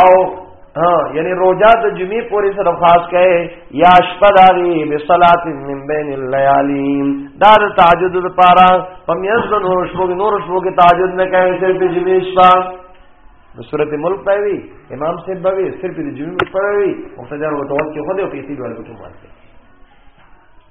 او ها یعنی روزه د جمعې پورې سره خاص کړي یا شپه داري به صلات من بین الليالي دا د تهجد لپاره په میاز د نور شپو کې نور شپو کې تهجد نه کوي صرف د جمعې شپه د سورۃ ملک پوي امام صاحب بوي صرف د جمعې شپه وي مقتدیان وتوکل کې خو دې پیسې ډول کوي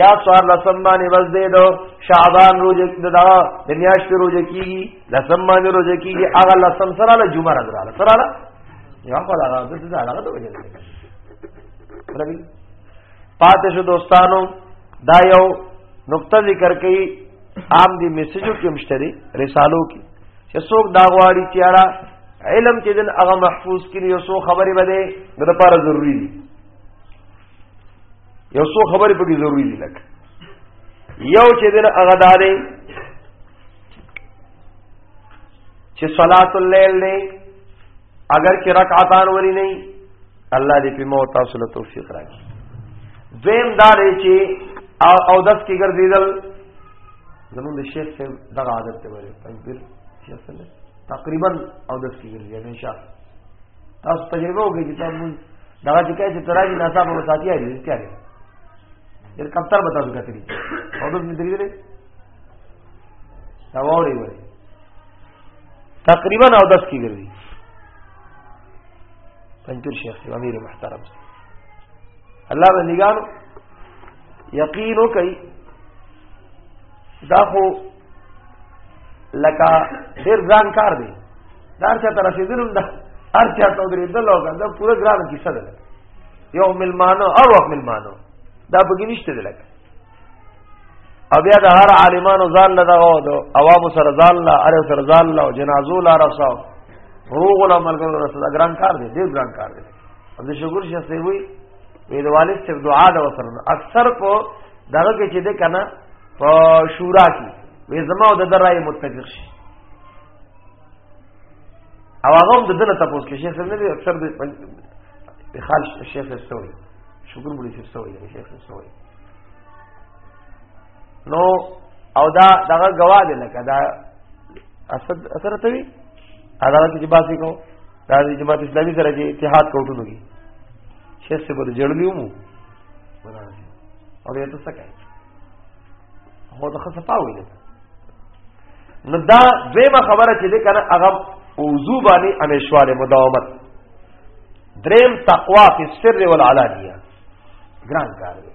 یا سوار لسم باندې بس دې دو شعبان روزه د دا د میاش په روزه کیږي لسم باندې روزه کیږي هغه لسم سره له جمعه راځره سره له یا په دا د څه علاقه ته وجه ربي پاتې شو دوستانو دا یو نقطه ذکر کړي عام دي میسجو کې مشتري رسالو کې چې څوک دا غواړي چې اړه علم چې دن هغه محفوظ کړي یو څو خبرې بده د لپاره ضروری دي یو څو خبرې پکې ضروری دي لکه یو چې دنه هغه داري چې صلات الليل نه اگر چې رکعتان وری نه الله دې په مو تاسو له توفیق راکړي دویم دار چې او او دس کې ګرځیدل زمون د شیخ سے دغه عادت ته وره تکبیر شیخ تقریبا او دس کې ګرځیدل انشاءالله تاسو تجربه وګورئ چې تاسو مونږ دا چې کای چې تراجی ناسا په ساتي اړ دي کړي ډېر کم تر بتاو کتلی او دوی مې درې دا ووري ووري تقریبا او دس کی ګرځي پنځور شیخ سی امیر محترم سی الله به نگانو یقینو کوي دا خو لکه ډیر ځان کار دی دار چا تر رسیدلم دا هر چا ته درېدل او دا پوره ګرام کیسه ده یو ملمانو او وخت ملمانو دا بګی نشته دی لکه او بیا د هر عالمانو ځان نه دغه دو عوام سره ځان لا ار سره ځان لا جنازو لا رسو روغ لا ملګرو رسو دا ګران کار دی ډیر ګران کار دی عبد الشکور شاه سی وی وی د والد صاحب دعا دا وسره اکثر په دغه کې چې ده کنه په شورا کې وی زما او د درای متفق شي او هغه د دنه تاسو کې شیخ نه دی اکثر د خال شیخ استوي شکر بولی شیخ استوي شیخ استوي نو او دا دغه گواه دی لکه دا اسد اثر ته وی عدالت کې باسي کو دا د جماعت اسلامي سره چې اتحاد کوټونو کې شیخ صاحب د جړلی ومو او یې ته څه کوي هو د خصفا ویل نو دا دویمه خبره چې ده کنه هغه وضو باندې امیشواله مداومت دریم تقوا فی السر والعلانیه ګران کار دی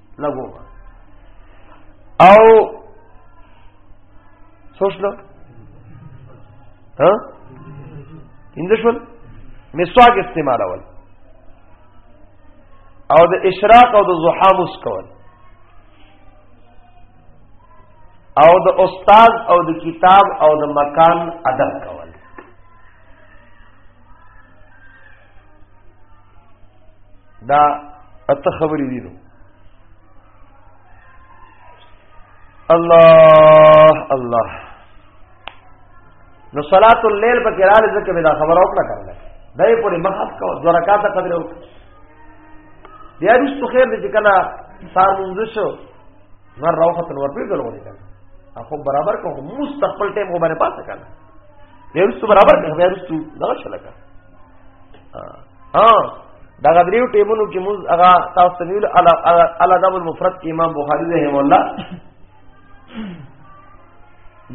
لګو او سوچ لو ها اندشول مسواک استعمال اول او د اشراق او د ضحا مس کول او د استاد او د کتاب او د مکان ادب کول دا اته خبرې دي نو الله الله نو صلات الليل په قرار ځکه به دا خبر او کړه کړل دای پورې مخاف کو دو رکعات قدر او بیا رښتو خیر دې کله سار مونږ شو نو راوخت نور په ګلو دې کړه اخو برابر کو مستقبل ټیم وبره پاسه کړه بیا رښتو برابر کړه بیا رښتو دا شلکه ها دا غدریو ټیمونو کې موږ هغه تاسو ته ویل ال ادب المفرد کې امام بخاری رحم الله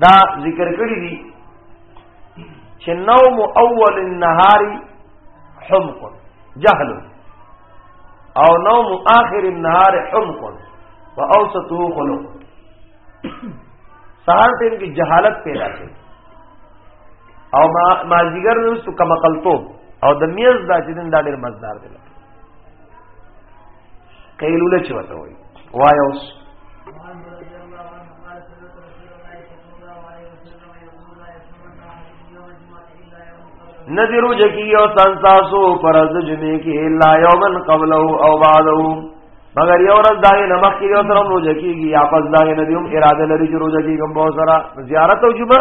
دا ذکر کړی دی چې نوم اول النهار حمق جهل او نوم آخر النهار حمق واوسطه خلق سهار ټیم کې جهالت پیدا کړي او ما مازیګر نوستو کما قلتو او د میز دا چې دا ډېر مزدار دی قیلوله چې وته وای وای اوس نذرو جکی او سنساسو پر از جمعه کې الا یومن قبله او بعده مگر یو ورځ دای نه مخکې یو سره روزه کیږي یا پس دای نه دیوم اراده لري چې روزه کیږم بہت سره زیارت او جمعه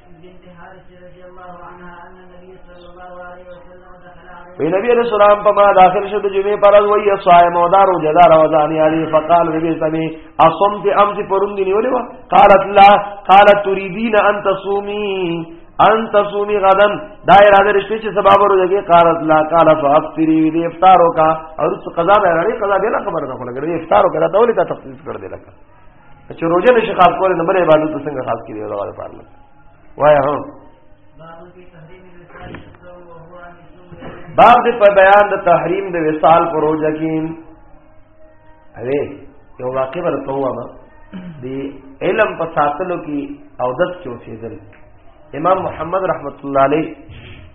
وی نبی علیہ السلام په ما داخل شو د جمعې پر ورځ وی صائم او دارو جزا روزانی علی فقال نبی سمی اصم تی امس پرون دی نیولې وا قالت لا قالت تريدين ان تصومي ان تصومي غدا دا اراده رشته چې سبب ورځي قالت لا قال فافتري دې افطارو کا او قضا به راړي قضا به نه خبر نه خلګ دې افطارو کا دا ډول ته تخصیص کړ دې لکه چې روزه نشي خاص کول نو بل عبادت څنګه خاص کړي دا غواړي پارل وای هو باب دې په بیان د تحریم د وصال پر روزه کې اوی یو واقع ورته وامه دی علم په ساتلو کې او دس کې اوسېدل امام محمد رحمت الله علیه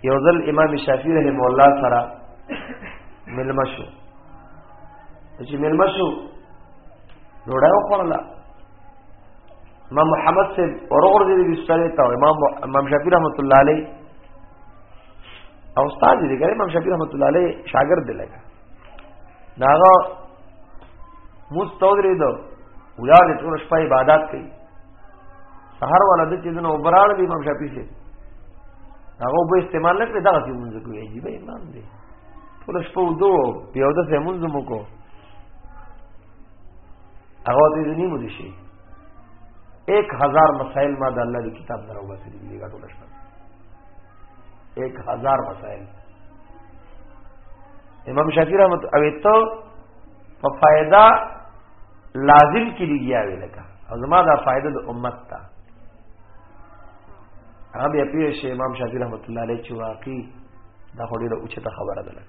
یو ځل امام شافعی رحم الله سره ملمشو چې مېلمه شو ډوډۍ وخوړله امام محمد سے ورغور دې بستر ته امام امام شفیع رحمت الله علیه او استاد دې ګره امام شفیع رحمت الله علیه شاګرد دی لګا داغه مستودری دو ویا دې ټول شپه عبادت کوي سحر ولا د چې دنه وبراړ دی امام شفیع سے هغه به استعمال نه کړی دا څه مونږ کوي عجیب امام دی ټول شپه ودو یو د سیمونځ مو کو هغه دې دې مو دي شي 1000 مسائل ما د الله دی کتاب درو بس دې لګا ټول شپه 1000 مسائل امام شافعی رحمت او ته په فائدہ لازم کې لګیا وی لکه او زما دا فائدہ د امت ته هغه بیا پیه شي امام شافعي رحمت الله علیه چې واقعي دا خو ډیره اوچته خبره ده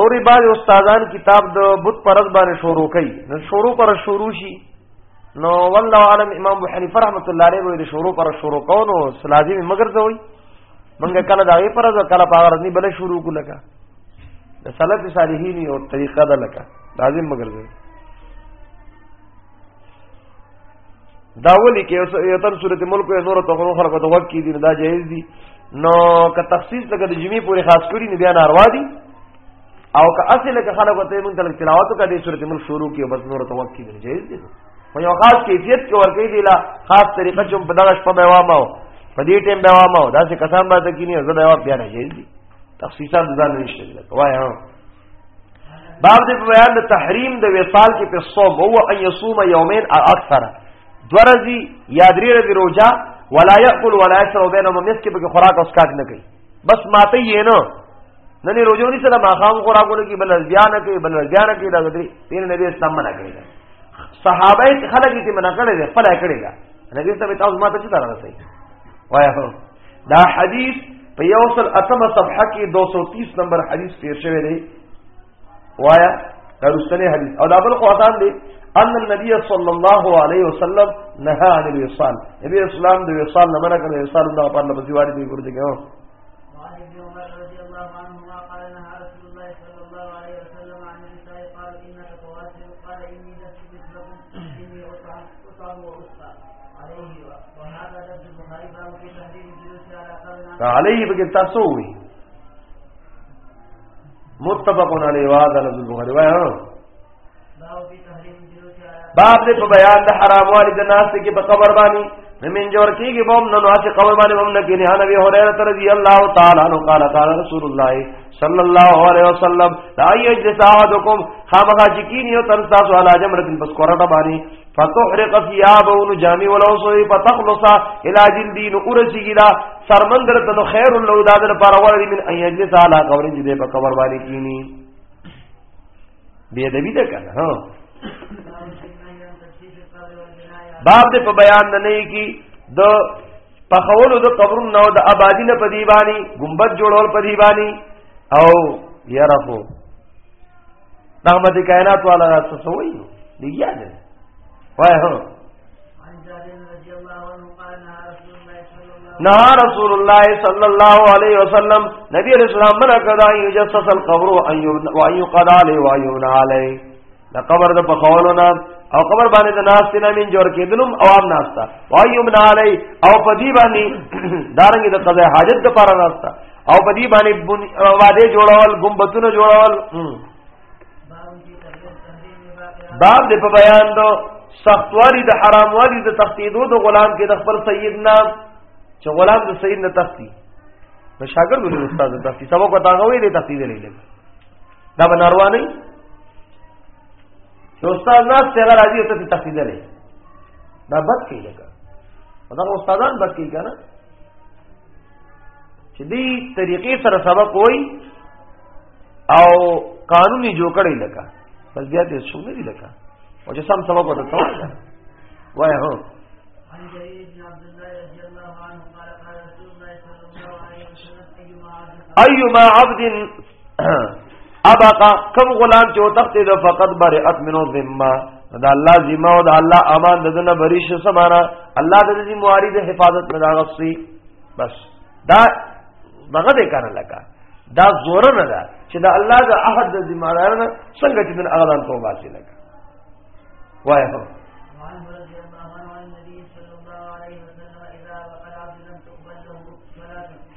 روري باز استادان کتاب د بت پرز باندې شروع کړي نو شروع پر شروع شي نو والله عالم امام ابو حنیفه رحمۃ اللہ علیہ وی شروع پر شروع کو نو لازم مگر زوی منګه کله دا وی پر کله پاور نه بل شروع کو لگا د سلف صالحین یو طریقه ده لکه لازم مگر دی دا ولي کې یو تر صورت ملک یو نور تخرو خلکو ته وکی دي دا جایز دي نو که تخصیص لکه د جمعې پورې خاص کړی نه بیا ناروا دي او که اصل لکه خلکو ته مونږ تل تلاوت کا دي صورت ملک شروع کیو بس نور ته وکی دي جایز دي خو یو خاص کیفیت کې ورکې دي لا خاص طریقه چې په دغه شپه به وامه په دې ټیم به وامه دا څه کسان به تکینی زه دا بیا نه جایز دي تخصیصات ځان نشته وای ها باب دې په بیان د تحریم د وصال کې په صوم هو ان يصوم يومين او اکثر دورزي یا درې ورځې روزه ولا ياكل ولا يشرب بينهما مس کې به خوراک او اسکاک نه کوي بس ماته یې نه نه نه روزه ونیسه ما خام خوراکونه کې بل بیا نه کوي بل بیا نه کوي دا درې دین نبی اسلام منع کړی صحابه خلک دې منع کړی خپل کړی دا نبی ته تاسو ماته څه تر رسي وایو دا حدیث په یو سل اتمه صفحه کې 230 نمبر حدیث تیر شوی دی وایا دا رسنه حدیث او دا بل خو آسان دی ان النبي صلی الله علیه وسلم نهى عن الوصال نبی اسلام د وصال نه منع کړ وصال الله په لفظ واري دی ګور دی ګو علیه بګی تاسو وی متفقون علی واذ لفظ البخاری وای ها باب دې په بیان د حرام والی د ناس کې په خبر باندې من جور کیږي بوم نو ناس خبر باندې بوم نه کینه نبی هريره رضی الله تعالی عنہ قال قال رسول الله صلی الله علیه وسلم لا یجلس احدکم خامخا چکین یو تر تاسو علا جمر کن پس کورټه باندې فتحرق ثيابه نو جامع ولو سوی فتخلص الى جلدی نو ورسی گلا سرمندر ته نو خیر لو داد پر ور من ان یجلس علا قبر دې په قبر باندې کینی بے ادبی ده کنه ها باب دې په بیان نه نه کی د په خولو د قبرونو نو د آبادی نه پدی باندې ګمبد جوړول پدی باندې او یرفو دغمت کائنات والا راستو سوئی نو دی یاد ہے وای ہو نا رسول الله صلی الله علیه وسلم نبی رسول الله منع کړه یجسس القبر و ان یقضى علی و یون علی د قبر د پخولو نه او قبر باندې د ناس نه مين جوړ کېدلم او عام ناس تا وايوم نه علي او په دې باندې دارنګ د قضاء حاجت د پاره ناس تا او په دې باندې واده جوړول ګمبتونه جوړول باب دې په بیان دو سختوالي د حرام والي د تختیدو د غلام کې د خپل سید نام چې غلام د سید نه تختی نو شاګرد ولې استاد د تختی سبق وتاغوي د تختی دی لګي دا به ناروا نه چې استاد ناس ته راځي ته تفصیل لري دا بد کې لګا دا استادان بد کې کنه چې دې طریقې سره سبق وای او قانوني جوړ کړی لګا بس بیا دې شو نه لګا او چې سم سبق وته څو وای هو عن جرير بن عبد الله رضي الله عنه قال قال رسول الله صلى الله عليه وسلم ايما عبد ابقا کم غلام چې وتخت د فقط برئت منو ذمه دا الله ذمہ او دا الله امان ددنه بری شو سمانا الله د دې مواری د حفاظت نه راغسی بس دا دغه دې کنه لگا دا زور نه ده چې دا الله د عهد د ذمہ دار نه څنګه چې د اغلان توبه سي لگا وای هو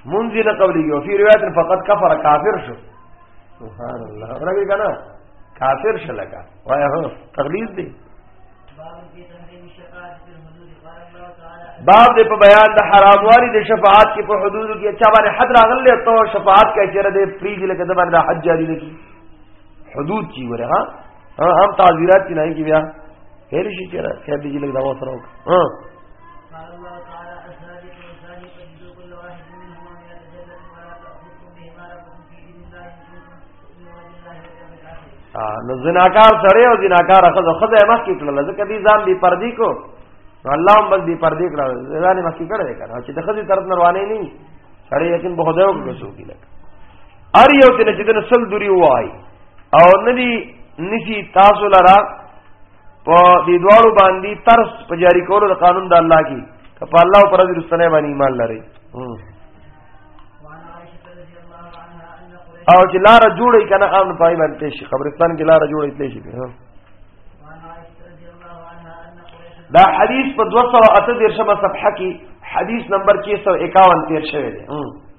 منځي نه قبليږي او په روایت فقط کفر کافر شو سبحان الله راګي کنه کافر شو لگا وای هو تغلیظ دی باب دې په بیان د حراموالي د شفاعت کې په حدود کې اچھا باندې حد راغلې ته شفاعت کې چیرې دې فریج لکه د باندې حج جاری لګي حدود چی وره ها ها هم تعذيرات نه کی بیا هر شي چې را خیر دې لګ دا وسره وک ها نو زناکار سره او زناکار خزه خزه مخ کې کړل ځکه دې ځان دی پردي کو الله هم بس دی پردي کړل ځان مخ کې کړل کنه چې د خزه طرف روانه نه سړی یقین به خدای وکړي سو کې لکه ار یو دې چې دنه سل دوری وای او ندی نسی تاسو لرا په دې دواړو باندې ترس په جاری کولو د قانون د الله کی کپ الله پر دې رسنه باندې ایمان لري او چې لار جوړی کنه امن پای باندې شي قبرستان کې لار جوړی تلې شي ها دا حدیث په 208 درشمه صفحه کې حدیث نمبر 651 تیر شوی دی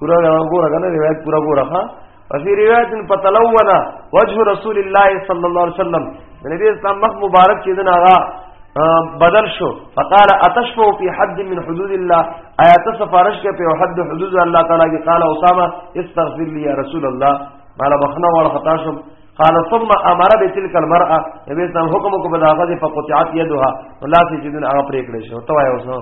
پورا ګوره کنه روایت پورا ګوره ها وفي روایت فتلون وجه رسول الله صلی الله علیه وسلم نبی اسلام مخ مبارک چې دنا غا بدل شو فقال اتشفو في حد من حدود الله آیات سفارش کې په حد حدود الله تعالی کې قال اسامه استغفر لي يا رسول الله مالا بخنا ولا خطا شم قال ثم امر بتلك المراه نبی اسلام حکم کو بدا غزه فقطعت يدها ولا في جدن هغه پرې کړې شو تو وایو سو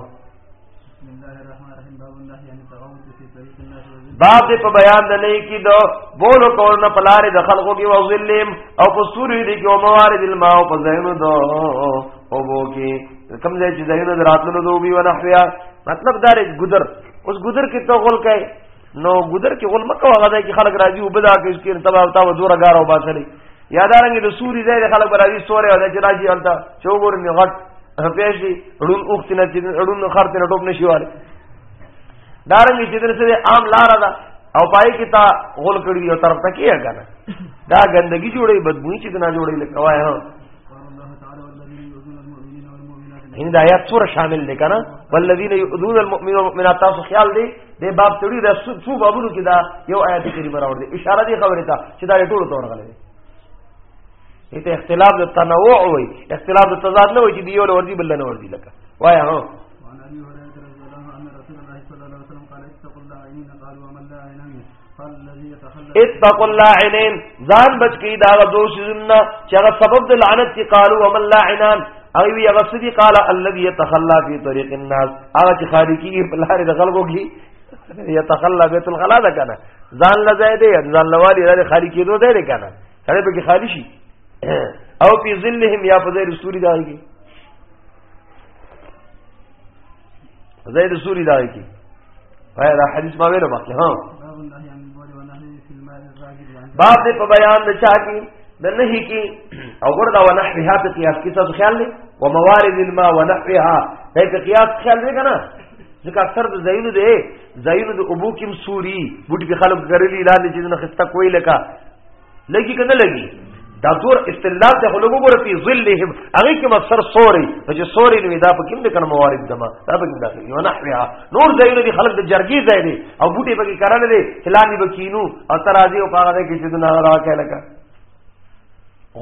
باب دې په بیان د نه کې دو بولو کول نه پلارې د خلقو کې وظلم او په سوري دې کې او موارد الماء او په زینو دو او وو کې کم ځای چې زینو دراتلو دوبي ونحویا مطلب دا ګذر اوس ګذر کې تو غول کوي نو ګذر کې غول مکه هغه ځای کې خلک راځي او بدا کې چې تبا او تاسو دوره ګار او باسلې یادارنګ د سوري ځای د خلک راځي سورې او د راځي انت چوغور نه غټ پیشي ړون اوخت نه چې ړون خرت نه ټوب نشي والے دارنګ چې درسه عام لار ده او پای کې تا غول کړی او طرف ته کیه کنه دا ګندګي جوړي بدبوئی چې نه جوړي لکه وای هه ان دا آیات سور شامل دی کنه والذین یؤذون المؤمنین والمؤمنات تاسو خیال دی د باب تړي د څو بابونو کې دا یو آیات کریمه راوړ دی اشاره دی خبره ته چې دا ټول تور غلې دي ته اختلاف د تنوع وي اختلاف د تضاد نه وي چې دی یو لور دی بل نه ور دی لکه وای هو اتقوا اللاعنين ځان بچ کی دا دو شزنا چې هغه سبب د لعنت کې قالو هم اللاعنان او وی هغه سدي قال الذي يتخلى في طريق الناس هغه چې خارجي په لار د خلکو کې يتخلى بیت الخلا ده کنه ځان لځای دی ځان لوالي د خالي کېدو دی کنه سره به کې خالي شي او په ظلهم یا په ذری سوري داږي زید سوری دا کی پای دا حدیث ما ویلو مخکې ها باب دې په بیان د چا کی د نهي کی او ګردا و نحوها په قیاس کې څه خیال دی و موارد الماء و نحوها دې په قیاس خیال دی کنه ځکه اکثر د زینو دی زینو د ابو کیم سوری بوټي په خلق غرلی لاندې چې نه خسته کوی لکه لګي کنه لګي دا تور استدلال ته لوګو ګره په ظلهم هغه کې مفسر سوري چې سوري نو دا په کوم د کنه موارد دما دا په کوم داخلي یو نحویا نور ځایونه دي خلک د جرګي ځای دي او بوټي په کې کرل دي هلاني بکینو او ترازی او هغه کې چې نه راکې لکه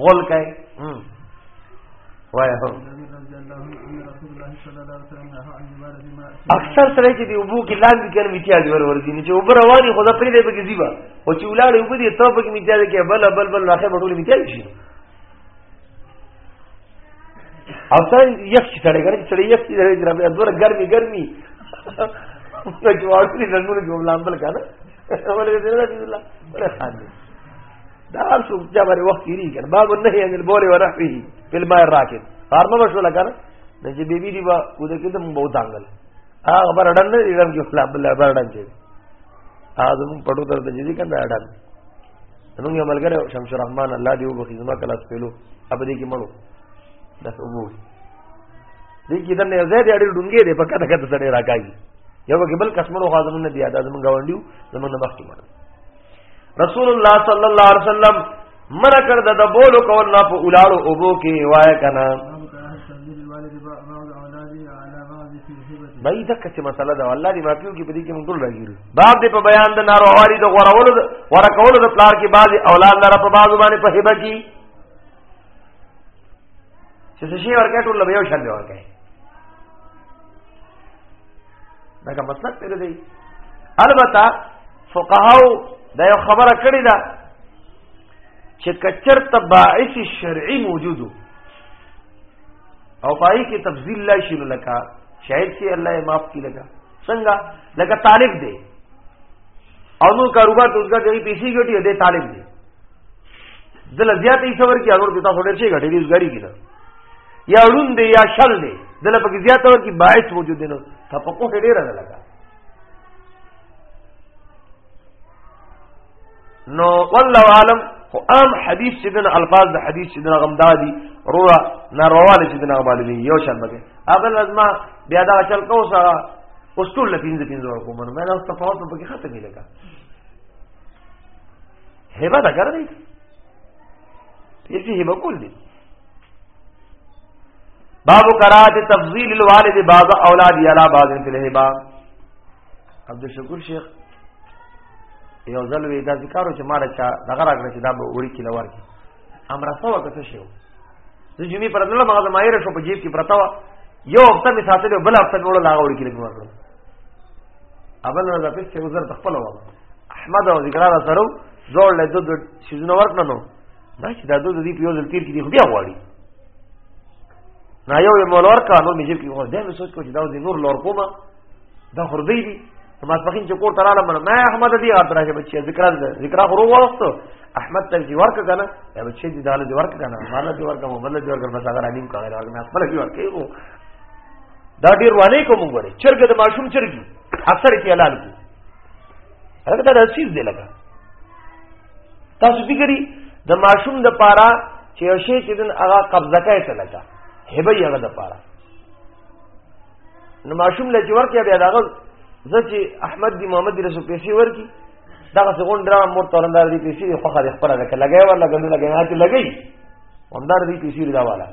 غول کوي وایه اکثر سره چې دی وبو کې لاندې کړه میتیا دی ور ورځي چې وبر رواني خدا پرې دی بګی زیبا او چې ولاړې وبو دی ته پکې میتیا دی کې بل بل بل راخه بټول میتیا شي او ته یک چې سره ګرځي سره یک چې درې درې دور ګرمي ګرمي نو جوړ کړی نن موږ جوړ لامبل کنه ولې دې نه دې الله ولې خان دې دا هر څوک چې باندې وخت کیږي کنه باب النهي عن البول ونحوه في الماء الراكد فارمه بشو لګا نه د چې بیبي دی با کو د کېدم بو دانګل هغه بر اډن نه اډن کې خلا بل بر اډن چې اعظم پټو تر د جدي کنه اډن نو یو ملګری شمس الرحمن الله دی وبخي زما کلاس پیلو اب دې کې مړو داس وګو دې کې دنه یو ځای دی اړې ډونګې دې پکا تکته سره راکاږي یو کې بل قسمونو خاصمن نه دی اعظم گاونډیو زمونږ مخکې مړو رسول الله صلی الله علیه وسلم منع کړ د بولو کول نه په اولاړو اوبو کې وای کنه بای دغه څه مسله ده الله دې معافيو کې په دې کې موږ ټول راګیرو باب دې په بیان د ناروغوالي د غورولو غور کولو د پلار کې بعضي اولاد لره په بعضو باندې په هبه کې چې څه شي ورکه ټول له یو شان دی ورکه دا کوم مطلب دی البته فقهاو دا یو خبره کړې ده چې کچرته باعث شرعي موجودو او پای کې تفضیل لا شي لکه شاید چې الله یې معاف کړي لکه څنګه لکه طالب دی او نو کاروبار ته اوسګه کوي پیسې ګټي دی طالب دی دل زیات یې څور کې اور دیتا هډر شي ګټي دی اوسګاری کیده یا روند یا شل دی دل په زیات اور کې باعث موجود دی نو تفقه ډیره نه لګا نو والله عالم خو عام حدیث چې دن الفاظ د حدیث چې دن غمدا دي رورا نارواله چې دن غمالي یو شان بګي اغل لازمه بیا دا چل کو سره اوس ټول لپینځ پینځ ورکو مونږ مې دا تفاوت په کې خاطر نه لګا هبه دا کړی دې چې هبه کول دي باب قرات تفضیل الوالد بعض اولاد یلا بعض فی الهبا عبد الشکور شیخ یو ځل وی دا ذکرو چې ماره چا دغه راغله چې دا به وړي کې لور کې امر سوا کته شو د جمعې پر دله مغه مایره شو په جیب کې پرتا و یو هفته می ساتلو بل هفته نور لا وړي کې لګور کړو اول نه د پیسې وزر تخپل و احمد او ذکر را سره زوړ له دوه شیزونه ورکنه ما چې دا دوه د دې په یو ځل تیر کې دي خو بیا غواړي نه یو یې مول ورکا نور مې جیب کې غواړي دا مې سوچ کو چې دا د نور لور کومه دا خور دی دي ما سپخین چې کور تراله مله ما احمد دی غاټ راشه بچي ذکر ذکر خو وروسته احمد ته چې ورک کنه دا بچي دی داله دی ورک کنه مال دی ورک مو بل دی ورک بس هغه رانیم کاغه راغ نه خپل دی ورک یو دا ډیر وانه کوم غره چرګ د ماشوم چرګي اکثر کې اعلان کی هغه دا رسیز دی لګا تاسو فکرې د ماشوم د پاره چې یو شی چې دن هغه قبضه کوي ته لګا هبه یې هغه د پاره نو ماشوم لږ ورکه بیا داغه ځکه احمد دی محمد دی رسول پیسې ورکی دغه څنګه ډرا مور تورندار دی پیسې خو خره خبره ده لګي ولا غنه لګي نه چې لګي همدار دی پیسې دا والا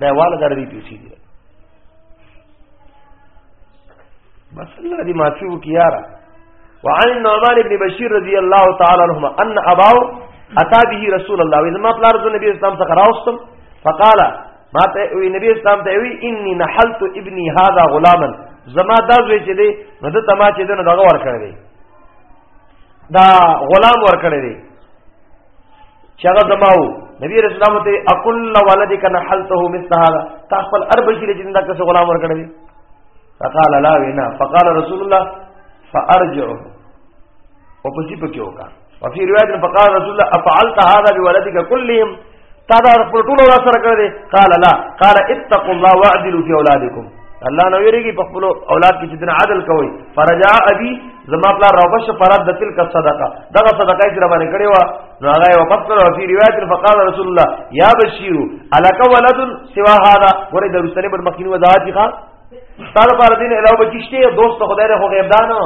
دا والا در دی پیسې دی بس الله دې معافي وکړي یاره وعن النعمان بن بشير رضي الله تعالى عنهما ان اباه اتى به رسول الله اذا ما پلار د نبی اسلام څخه راوستم فقال ما ته وی نبی اسلام ته وی انی نحلت ابني هذا غلاما زما دا زوی چې دی نو د تما چې دی نو دغه ور کړی دا غلام ور کړی دی چې هغه زماو نبی رسول الله ته اقل ولدک نحلته مثل هذا تا خپل ارب شي چې دا کس غلام ورکړي فقال لا وینا فقال رسول الله فارجعه او پسې پکې وکا او په روایت فقال رسول الله افعلت هذا بولدك كلهم تا دا خپل ټول ورا سره کړی قال لا قال اتقوا الله واعدلوا في اولادكم الله نو یریږي په خپل اولاد کې چې دنا عدل کوي فرجا ابي زما پلا روبش فراد د تلک صدقه دغه صدقه چې ربانه کړي وا نو هغه او پس کړو په روایت فقال رسول الله یا بشیر الک ولد سوا هذا ورې د رسول الله مخینو وضاحت ښه ستاره پر دین علاوه بچشته دوست خدای له غیب دانو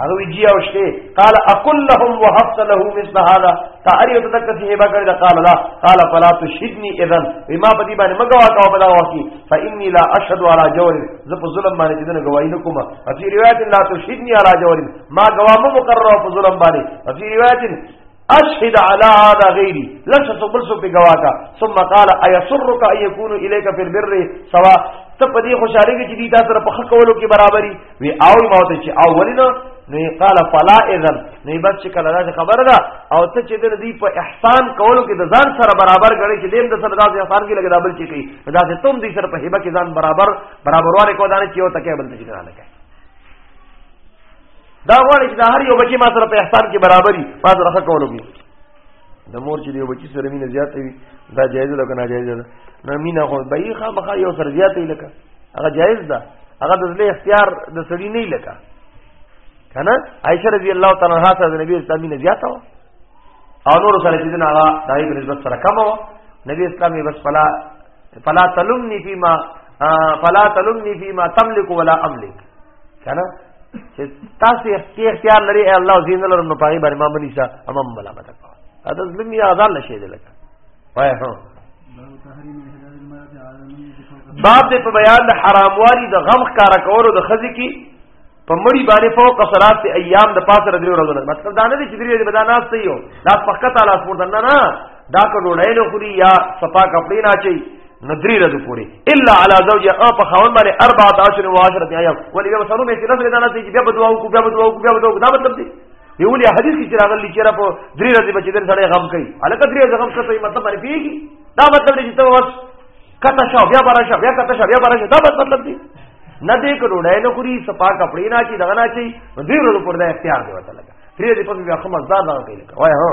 هغه ویجی او شته قال اقل لهم وحفظ له مثل هذا تعریو تدک سی هبا کړی دا قال لا قال فلا تشدنی اذن بما بدی باندې مګوا کا په دا وکی فإني لا أشهد على جور زه په ظلم باندې چې دنه گواہی نه کوم په روایت لا تشهدني على جور ما گواه مو مقرر په ظلم باندې په روایت اشهد على هذا غيري لن تقبل سو په گواه کا ثم قال ايسرك ان يكون اليك في البر سواء ته په دې خوشاله کې چې دې تاسو په خکولو کې برابرۍ وی او ما ته چې او ولینو نو یې قال فلا اذن نو بس چې کله دا خبره ده او ته چې د دې په احسان کولو کې د ځان سره برابر غړي چې دیم د سره داسې احسان کې لګي دا بل چې کوي دا ته تم دې سره په هبه کې ځان برابر برابرواله کو دانه چې یو تکه بل چې نه لګي دا غواړي چې دا هر یو بچي ما سره په احسان کې برابرۍ ما سره ښه کولو کې د مور چې یو بچی سره مینه زیاته وي دا جایز ده کنه جایز ده نه مینه خو به یې خامخا یو سره زیاته لکه هغه جایز ده هغه د زړه اختیار د سړی نه لکه کنه عائشه رضی الله تعالی عنها سره د نبی اسلام مینه زیاته و او نور سره چې نه هغه دای په نسبت سره کم و نبی اسلام یې بس فلا فلا تلمنی فيما فلا تلمنی فيما تملك ولا املك کنه چې تاسو کې اختیار لري اے الله زین لرم نو پاغي باندې ما منی شه امام ملامت کړه دا زمي آزاد نشي دي لکه وای هو باب دې په بیان د حراموالي د غم ښکارا کولو د خزي کې په مړی باندې فوق صلات ایام د پاسه درې ورځې مطلب دا نه دي چې درې ورځې بدانات صحیح هو لا فقط علاس پور نه نه دا که ډوډۍ نه خوري یا صفا کپړې نه اچي نو درې ورځې پورې الا علی زوجها او په خاوند باندې 14 او 10 ایام ولې یو سره مې چې نسل نه نسي چې بیا بدوا کو بیا بدوا کو بیا بدوا کو دا مطلب دی یو لري حدیث کې راغلی چې را په درې ورځې بچی دن سره غم کوي الکه درې ورځې غم کوي مطلب باندې پیږي دا مطلب دی چې ته بس کته شو بیا بارا شو بیا کته شو بیا بارا شو دا مطلب دی نه دې کړو ډای نه خوري صفا کپڑے نه چی دغه نه چی دوی ورو پر دا اختیار دی وته لګا پرې دې په بیا خمس دار نه کوي وای هو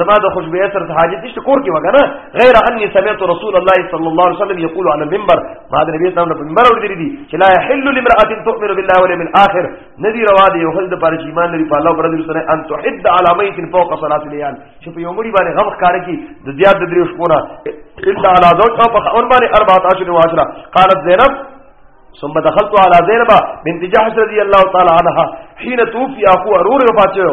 زما د خوشبو سره حاجت نشته کور کې وګنه غیر انی سمعت رسول الله صلی الله علیه وسلم یقول علی المنبر ما د نبی صلی الله علیه وسلم منبر ورته دي چې لا يحل لامراه تؤمن بالله واليوم الاخر ندی روا دی یو خلد پر ایمان لري په الله پر دې سره ان تحد علی میت فوق صلاه الليل چې په یو مړي باندې غم ښکار کی د زیات د دریو شپونه الا علی زوج او په اور باندې 14 و 10 قالت زینب ثم دخلت على زينب بنت جحش رضي الله تعالى عنها حين توفي اخو ارور وفات شو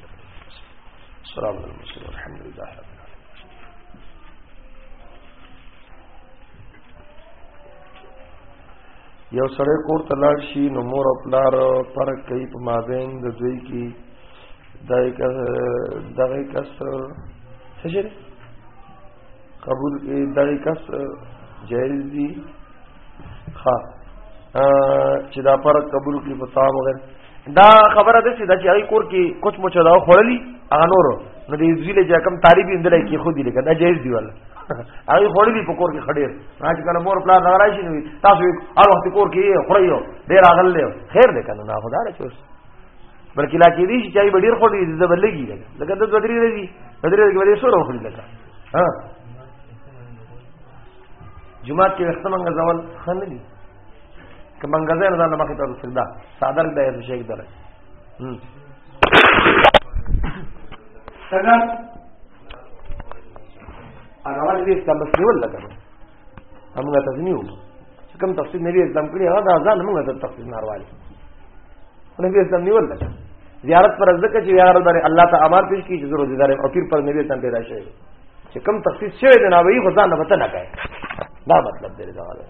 السلام علیکم الحمد لله رب العالمين یو سړی کور ته لاړ شي نو مور او پلار فرق کوي په مابین د دوی کې دغه کس څه شي قبول دغه کس جایز دي ها چې دا پر قبول کې پتا وغیر دا خبره ده چې دا چې کور کې کوچ مو چلاو خړلی هغه نور نو دې زویل چې کم طالب اندلای کې خو دې لکه دا جایز دی ولا هغه خړلی په کور کې خډیر نه چې کله مور پلان راځي نو تاسو هر وخت کور کې خړیو ډیر اغل خیر دې کنه نه خدای راځي بلکې لا کې دي چې چای ډیر خو دې د بلګي لګا لکه د دوه درې ورځې د درې ورځې باندې سره وخوري لګا ها جمعه کې وخت منګه ځول خنه دي که منګه ځای نه مخې ته رسول دا صادر د یو شیخ دره هم څنګه اراوال دې سمسیول لګا موږ تاسو نیو کوم تفسیر نبی اسلام کړی هغه د اذان موږ ته تفسیر نارواله نبی اسلام نیول لکه زیارت پر ځکه چې یار باندې الله ته امر پیش کی چې ضرورت دار او پیر پر نبی اسلام پیدا شوی چې کم تخصیص شوی دی نو وی خدای نه پته نه کوي دا مطلب دی دا غواړم